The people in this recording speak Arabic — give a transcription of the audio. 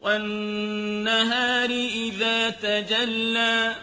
وَالنَّهَارِ إِذَا تَجَلَّىٰ